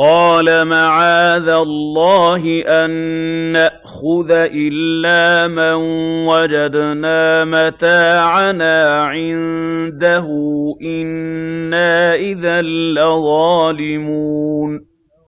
قَالَ مَعَاذَ اللَّهِ أَن نَّأْخُذَ إِلَّا مَن وَجَدْنَا مَتَاعَنَا عِندَهُ إِنَّا إِذًا لَّظَالِمُونَ